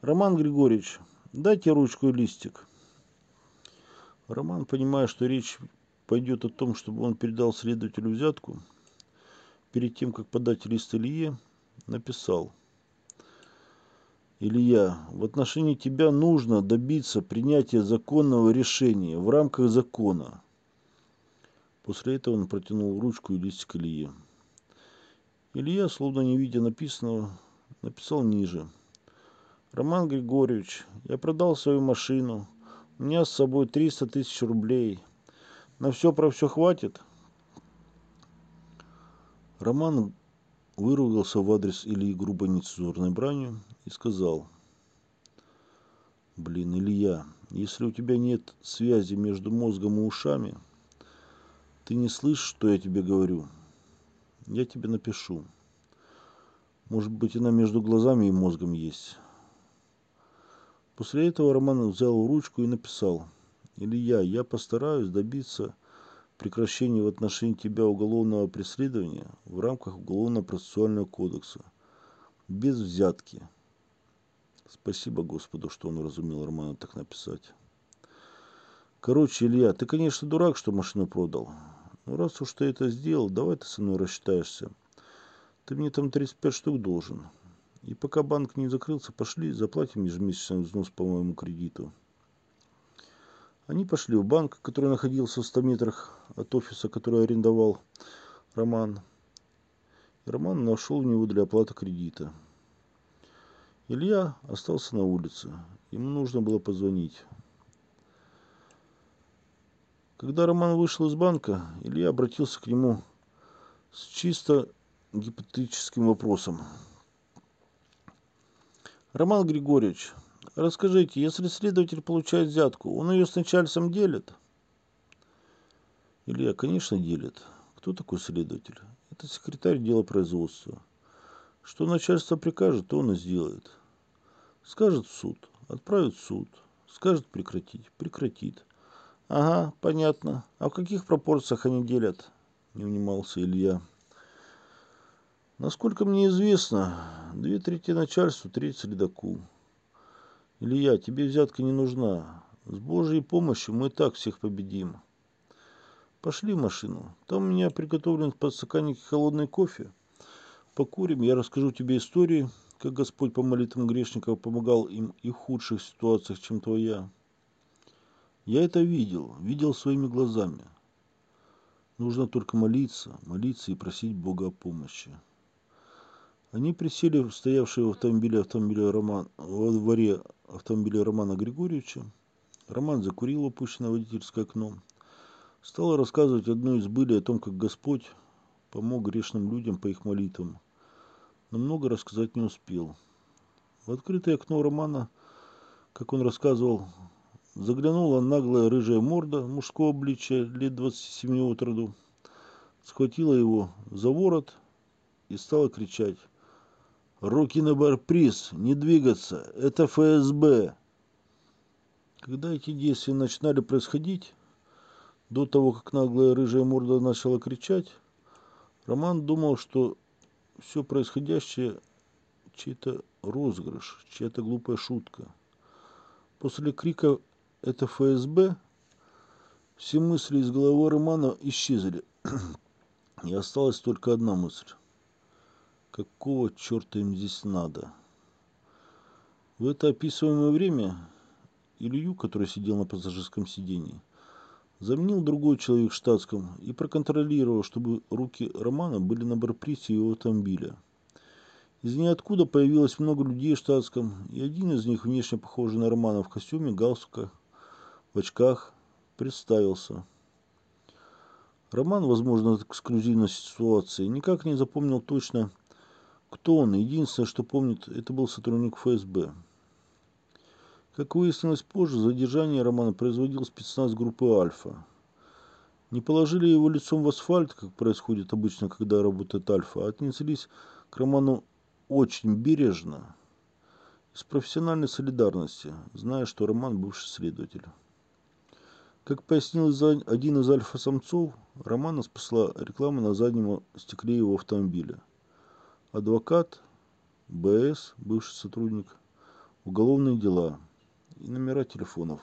«Роман Григорьевич, дайте ручку и листик». Роман, понимая, что речь пойдет о том, чтобы он передал следователю взятку, перед тем, как подать лист Илье, написал – Илья, в отношении тебя нужно добиться принятия законного решения в рамках закона. После этого он протянул ручку и листик Илье. Илья, словно не видя написанного, написал ниже. Роман Григорьевич, я продал свою машину. У меня с собой 300 тысяч рублей. На все про все хватит? Роман выругался в адрес Ильи грубо нецензурной бранью и сказал, «Блин, Илья, если у тебя нет связи между мозгом и ушами, ты не слышишь, что я тебе говорю? Я тебе напишу. Может быть, она между глазами и мозгом есть». После этого Роман взял ручку и написал, «Илья, я постараюсь добиться прекращение в отношении тебя уголовного преследования в рамках Уголовно-процессуального кодекса, без взятки. Спасибо Господу, что он разумел Романа так написать. Короче, Илья, ты, конечно, дурак, что машину продал. Ну, раз уж ты это сделал, давай ты со мной рассчитаешься. Ты мне там 35 штук должен. И пока банк не закрылся, пошли, заплатим ежемесячный взнос по моему кредиту. Они пошли в банк, который находился в 100 метрах от офиса, который арендовал Роман. И Роман нашел у него для оплаты кредита. Илья остался на улице. Ему нужно было позвонить. Когда Роман вышел из банка, Илья обратился к нему с чисто гипотетическим вопросом. Роман Григорьевич, расскажите, если следователь получает взятку, он ее с начальством делит? Илья, конечно, делит. Кто такой следователь? Это секретарь дела производства. Что начальство прикажет, то он и сделает. Скажет в суд, отправит в суд. Скажет прекратить, прекратит. Ага, понятно. А в каких пропорциях они делят? Не унимался Илья. Насколько мне известно, две трети начальству, треть следаку. Илья, тебе взятка не нужна. С Божьей помощью мы так всех победим. Пошли в машину. Там у меня приготовлен в подстаканнике холодный кофе. Покурим, я расскажу тебе истории, как Господь по молитвам грешников помогал им и в худших ситуациях, чем твоя. Я это видел, видел своими глазами. Нужно только молиться, молиться и просить Бога о помощи. Они присели в стоявший в автомобиле автомобиля Роман, во дворе автомобиля Романа Григорьевича. Роман закурил опущенное водительское окно. Стал рассказывать одну из были о том, как Господь помог грешным людям по их молитвам. Но много рассказать не успел. В открытое окно Романа, как он рассказывал, Заглянула наглая рыжая морда мужского обличия лет 27 от роду, схватила его за ворот и стала кричать. «Руки на барприз! Не двигаться! Это ФСБ!» Когда эти действия начинали происходить, до того, как наглая рыжая морда начала кричать, Роман думал, что все происходящее чей-то розыгрыш, чья-то глупая шутка. После крика это ФСБ, все мысли из головы Романа исчезли. И осталась только одна мысль. Какого черта им здесь надо? В это описываемое время Илью, который сидел на пассажирском сидении, заменил другой человек в штатском и проконтролировал, чтобы руки Романа были на барприсе его автомобиля. Из ниоткуда появилось много людей в штатском, и один из них, внешне похожий на Романа в костюме, галстука, в очках, представился. Роман, возможно, от эксклюзивной ситуации, никак не запомнил точно, кто он. Единственное, что помнит, это был сотрудник ФСБ. Как выяснилось позже, задержание Романа производил спецназ группы «Альфа». Не положили его лицом в асфальт, как происходит обычно, когда работает «Альфа», а отнеслись к Роману очень бережно, из профессиональной солидарности, зная, что Роман бывший следователь. Как пояснил один из альфа-самцов, Романа спасла реклама на заднем стекле его автомобиля. Адвокат, БС, бывший сотрудник, уголовные дела и номера телефонов.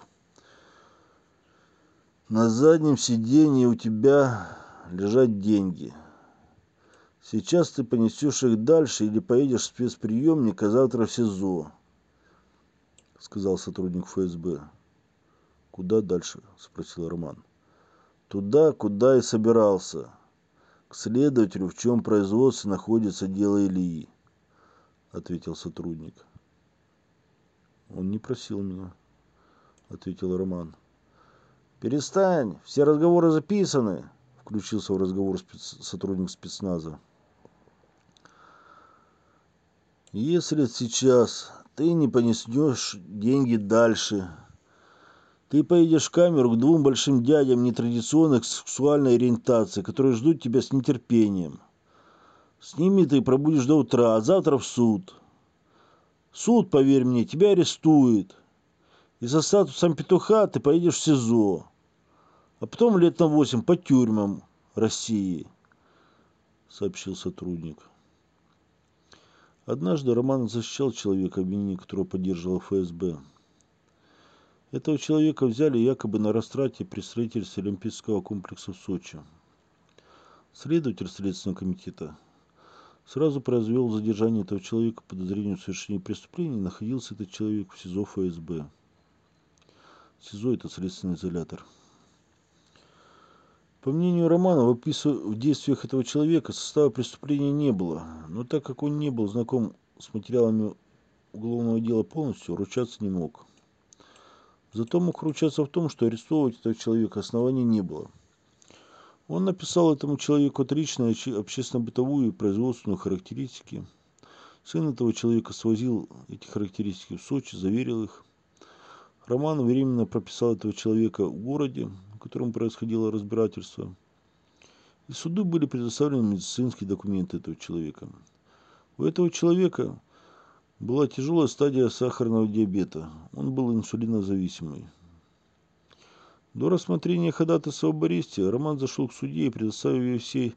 На заднем сиденье у тебя лежат деньги. Сейчас ты понесешь их дальше или поедешь в спецприемник, а завтра в СИЗО, сказал сотрудник ФСБ. Куда дальше? спросил Роман. Туда, куда и собирался. К следователю, в чем производстве находится дело Ильи, ответил сотрудник. Он не просил меня, ответил Роман. Перестань, все разговоры записаны, включился в разговор спец... сотрудник спецназа. Если сейчас ты не понесешь деньги дальше, ты поедешь в камеру к двум большим дядям нетрадиционных сексуальной ориентации, которые ждут тебя с нетерпением. С ними ты пробудешь до утра, а завтра в суд. Суд, поверь мне, тебя арестует. И за статусом петуха ты поедешь в СИЗО. А потом лет на восемь по тюрьмам России, сообщил сотрудник. Однажды Роман защищал человека, обвинение которого поддерживал ФСБ. Этого человека взяли якобы на растрате при строительстве Олимпийского комплекса в Сочи. Следователь Следственного комитета сразу произвел задержание этого человека по подозрению в совершении преступления. Находился этот человек в СИЗО ФСБ. СИЗО – это следственный изолятор. По мнению Романа, в, действиях этого человека состава преступления не было, но так как он не был знаком с материалами уголовного дела полностью, ручаться не мог. Зато мог ручаться в том, что арестовывать этого человека оснований не было. Он написал этому человеку отличные общественно-бытовую и производственную характеристики. Сын этого человека свозил эти характеристики в Сочи, заверил их. Роман временно прописал этого человека в городе, в котором происходило разбирательство. И суду были предоставлены медицинские документы этого человека. У этого человека была тяжелая стадия сахарного диабета. Он был инсулинозависимый. До рассмотрения ходатайства об аресте Роман зашел к судье и, предоставив ей все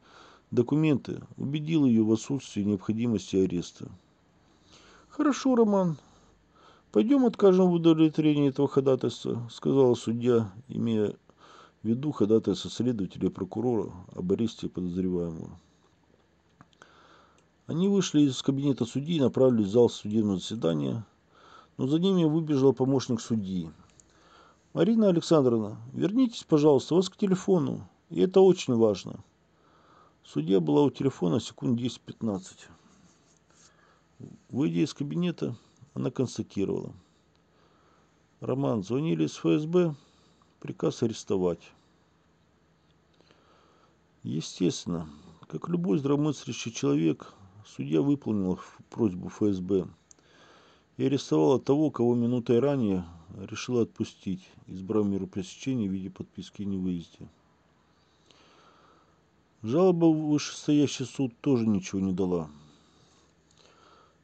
документы, убедил ее в отсутствии необходимости ареста. «Хорошо, Роман, пойдем откажем в удовлетворении этого ходатайства», сказала судья, имея в виду ходатайство следователя прокурора об аресте подозреваемого. Они вышли из кабинета судьи и направились в зал судебного заседания, но за ними выбежал помощник судьи. «Марина Александровна, вернитесь, пожалуйста, вас к телефону, и это очень важно». Судья была у телефона секунд 10-15. Выйдя из кабинета, она констатировала. «Роман, звонили из ФСБ, приказ арестовать». Естественно, как любой здравомыслящий человек, Судья выполнил просьбу ФСБ и арестовала того, кого минутой ранее решила отпустить, избрав меру пресечения в виде подписки о невыезде. Жалоба в вышестоящий суд тоже ничего не дала.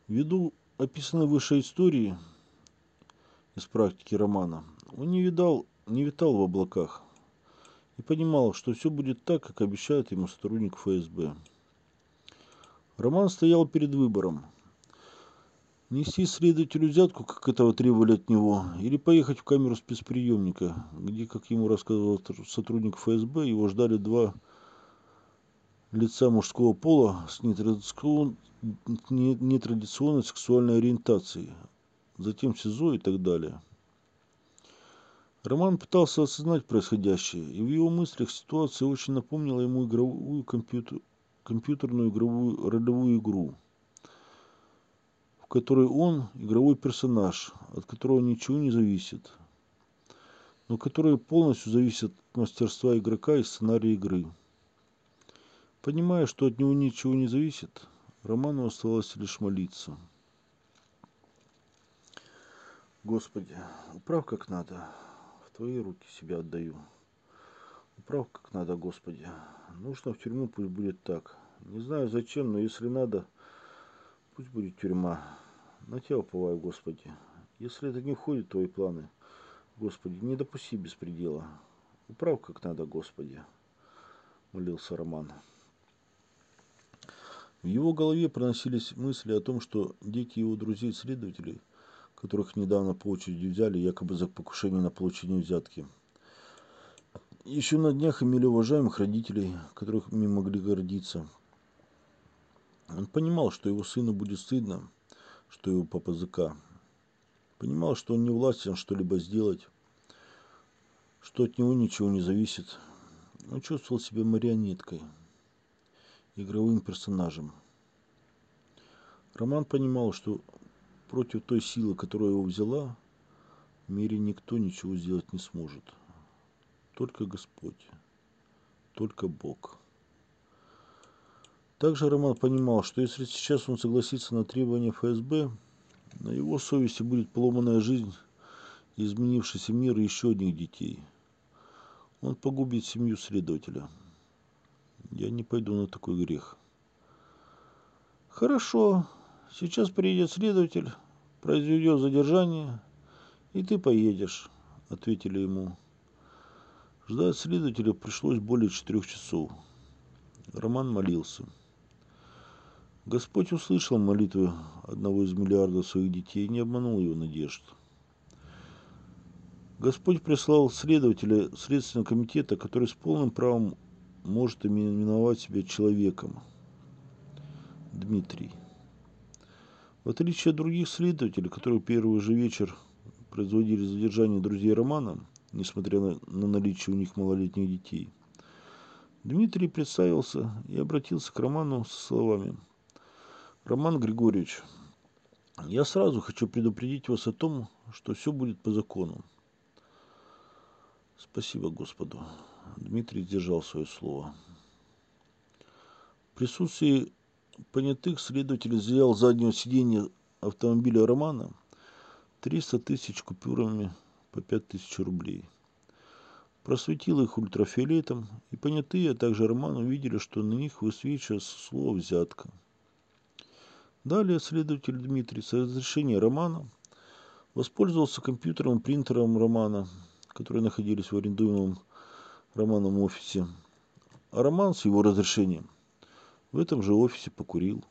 Ввиду описанной выше истории из практики романа, он не видал, не витал в облаках и понимал, что все будет так, как обещает ему сотрудник ФСБ. Роман стоял перед выбором. Нести следователю взятку, как этого требовали от него, или поехать в камеру спецприемника, где, как ему рассказывал сотрудник ФСБ, его ждали два лица мужского пола с нетрадиционной, нетрадиционной сексуальной ориентацией, затем СИЗО и так далее. Роман пытался осознать происходящее, и в его мыслях ситуация очень напомнила ему игровую компьютер, компьютерную игровую ролевую игру, которой он игровой персонаж, от которого ничего не зависит, но который полностью зависит от мастерства игрока и сценария игры. Понимая, что от него ничего не зависит, Роману оставалось лишь молиться. Господи, управ как надо, в Твои руки себя отдаю. Управ как надо, Господи. Нужно в тюрьму, пусть будет так. Не знаю зачем, но если надо, пусть будет тюрьма. На тебя уповаю, Господи. Если это не входит в твои планы, Господи, не допусти беспредела. Управ как надо, Господи, молился Роман. В его голове проносились мысли о том, что дети его друзей-следователей, которых недавно по очереди взяли якобы за покушение на получение взятки – еще на днях имели уважаемых родителей, которых мы могли гордиться. Он понимал, что его сыну будет стыдно, что его папа ЗК. Понимал, что он не властен что-либо сделать, что от него ничего не зависит. Он чувствовал себя марионеткой, игровым персонажем. Роман понимал, что против той силы, которая его взяла, в мире никто ничего сделать не сможет только Господь, только Бог. Также Роман понимал, что если сейчас он согласится на требования ФСБ, на его совести будет поломанная жизнь и изменившийся мир еще одних детей. Он погубит семью следователя. Я не пойду на такой грех. Хорошо, сейчас приедет следователь, произведет задержание, и ты поедешь, ответили ему. Ждать следователя пришлось более четырех часов. Роман молился. Господь услышал молитвы одного из миллиардов своих детей и не обманул его надежд. Господь прислал следователя Следственного комитета, который с полным правом может именовать себя человеком. Дмитрий. В отличие от других следователей, которые первый же вечер производили задержание друзей Романа, несмотря на, на наличие у них малолетних детей, Дмитрий представился и обратился к Роману со словами «Роман Григорьевич, я сразу хочу предупредить вас о том, что все будет по закону. Спасибо Господу. Дмитрий сдержал свое слово. В присутствии понятых следователь взял заднее сиденье автомобиля Романа 300 тысяч купюрами по 5 тысяч рублей. Просветил их ультрафиолетом, и понятые, а также Роман увидели, что на них высвечивается слово «взятка». Далее следователь Дмитрий с разрешения Романа воспользовался компьютером и принтером Романа, которые находились в арендуемом Романом офисе. А Роман с его разрешением в этом же офисе покурил.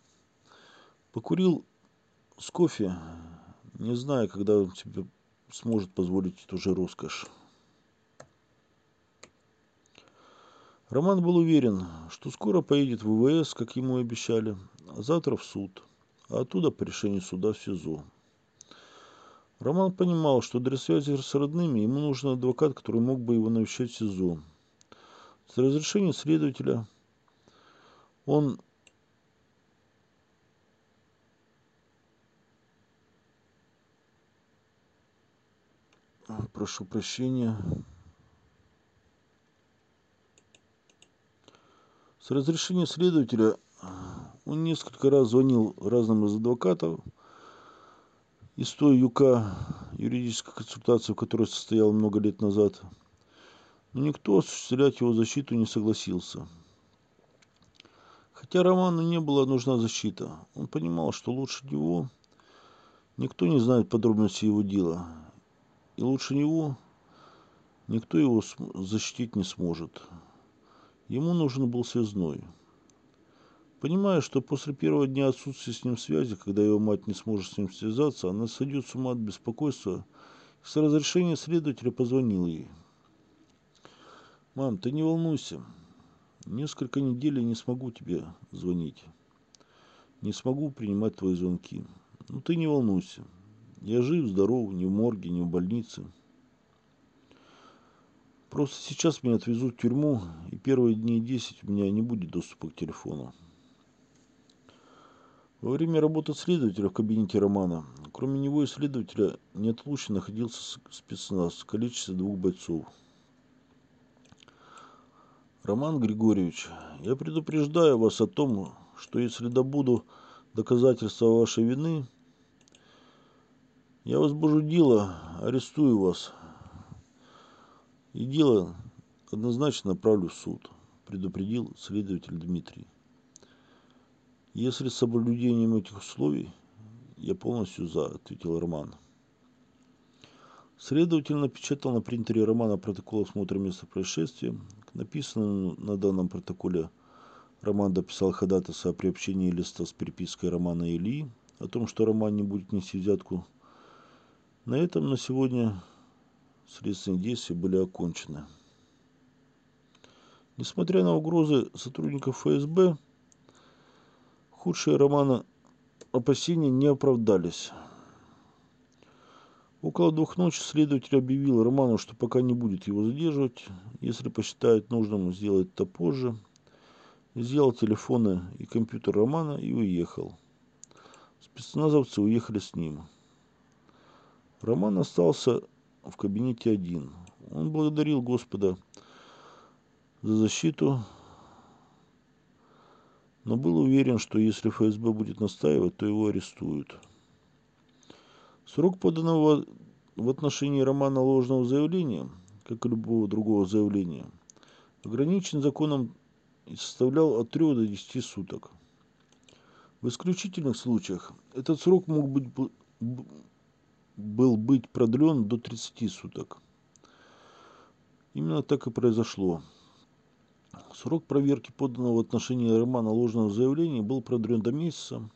Покурил с кофе, не зная, когда он себе сможет позволить эту же роскошь. Роман был уверен, что скоро поедет в ВВС, как ему обещали, а завтра в суд, а оттуда по решению суда в СИЗО. Роман понимал, что для связи с родными ему нужен адвокат, который мог бы его навещать в СИЗО. С разрешения следователя он прошу прощения. С разрешения следователя он несколько раз звонил разным из адвокатов, из той ЮК, юридической консультации, в которой состоял много лет назад, но никто осуществлять его защиту не согласился. Хотя Роману не была нужна защита, он понимал, что лучше него никто не знает подробностей его дела, и лучше него никто его защитить не сможет. Ему нужен был связной. Понимая, что после первого дня отсутствия с ним связи, когда его мать не сможет с ним связаться, она сойдет с ума от беспокойства, с разрешения следователя позвонил ей. «Мам, ты не волнуйся. Несколько недель я не смогу тебе звонить. Не смогу принимать твои звонки. Ну ты не волнуйся. Я жив, здоров, ни в морге, ни в больнице. Просто сейчас меня отвезут в тюрьму, и первые дни 10 у меня не будет доступа к телефону. Во время работы следователя в кабинете Романа, кроме него и следователя, неотлучно находился спецназ в количестве двух бойцов. Роман Григорьевич, я предупреждаю вас о том, что если добуду доказательства вашей вины, я возбужу дело, арестую вас. И дело однозначно направлю в суд, предупредил следователь Дмитрий. Если с соблюдением этих условий, я полностью за, ответил Роман. Следователь напечатал на принтере Романа протокол осмотра места происшествия. К написанному на данном протоколе Роман дописал ходатайство о приобщении листа с перепиской Романа Ильи о том, что Роман не будет нести взятку. На этом на сегодня следственные действия были окончены. Несмотря на угрозы сотрудников ФСБ, Худшие Романа опасения не оправдались. Около двух ночи следователь объявил Роману, что пока не будет его задерживать, если посчитает нужным сделать это позже. Взял телефоны и компьютер Романа и уехал. Спецназовцы уехали с ним. Роман остался в кабинете один. Он благодарил Господа за защиту, но был уверен, что если ФСБ будет настаивать, то его арестуют. Срок поданного в отношении Романа ложного заявления, как и любого другого заявления, ограничен законом и составлял от 3 до 10 суток. В исключительных случаях этот срок мог быть, был быть продлен до 30 суток. Именно так и произошло. Срок проверки поданного в отношении Романа ложного заявления был продлен до месяца,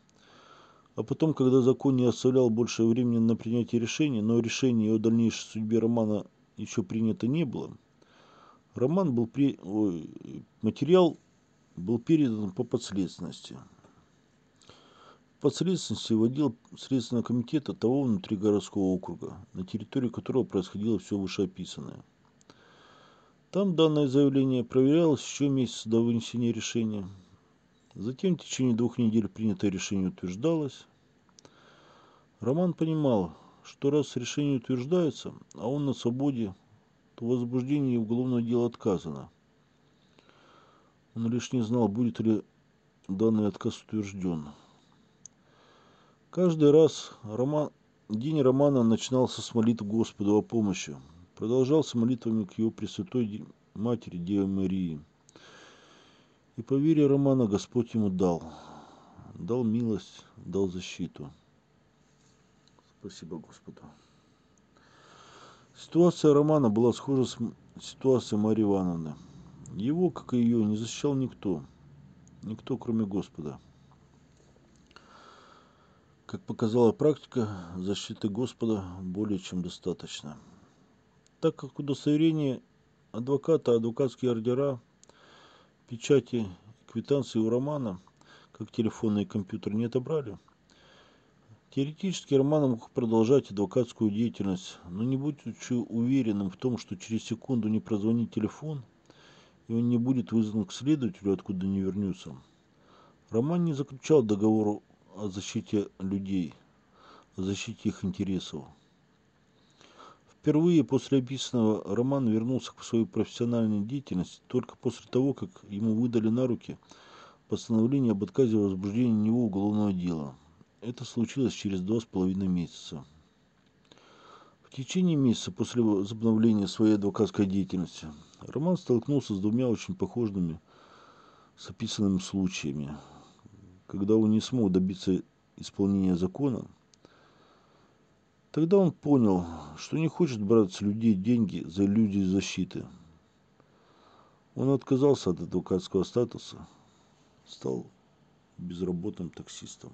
а потом, когда закон не оставлял больше времени на принятие решения, но решение о дальнейшей судьбе Романа еще принято не было, роман был при... Ой, материал был передан по подследственности. Подследственности вводил Следственного комитета того внутригородского округа, на территории которого происходило все вышеописанное. Там данное заявление проверялось еще месяц до вынесения решения. Затем в течение двух недель принятое решение утверждалось. Роман понимал, что раз решение утверждается, а он на свободе, то возбуждение уголовного дела отказано. Он лишь не знал, будет ли данный отказ утвержден. Каждый раз роман, день романа начинался с молитв Господу о помощи, продолжался молитвами к его Пресвятой Матери Деве Марии. И по вере романа Господь ему дал, дал милость, дал защиту. Спасибо Господу. Ситуация Романа была схожа с ситуацией Марии Ивановны. Его, как и ее, не защищал никто. Никто, кроме Господа. Как показала практика, защиты Господа более чем достаточно. Так как удостоверение адвоката, адвокатские ордера, печати, квитанции у Романа, как телефонный компьютер, не отобрали – Теоретически Роман мог продолжать адвокатскую деятельность, но не будучи уверенным в том, что через секунду не прозвонит телефон, и он не будет вызван к следователю, откуда не вернется. Роман не заключал договор о защите людей, о защите их интересов. Впервые после описанного Роман вернулся к своей профессиональной деятельности только после того, как ему выдали на руки постановление об отказе в возбуждении него уголовного дела. Это случилось через два с половиной месяца. В течение месяца после возобновления своей адвокатской деятельности Роман столкнулся с двумя очень похожими с описанными случаями. Когда он не смог добиться исполнения закона, тогда он понял, что не хочет брать с людей деньги за иллюзии защиты. Он отказался от адвокатского статуса, стал безработным таксистом.